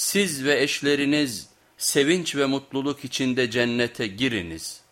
siz ve eşleriniz sevinç ve mutluluk içinde cennete giriniz.''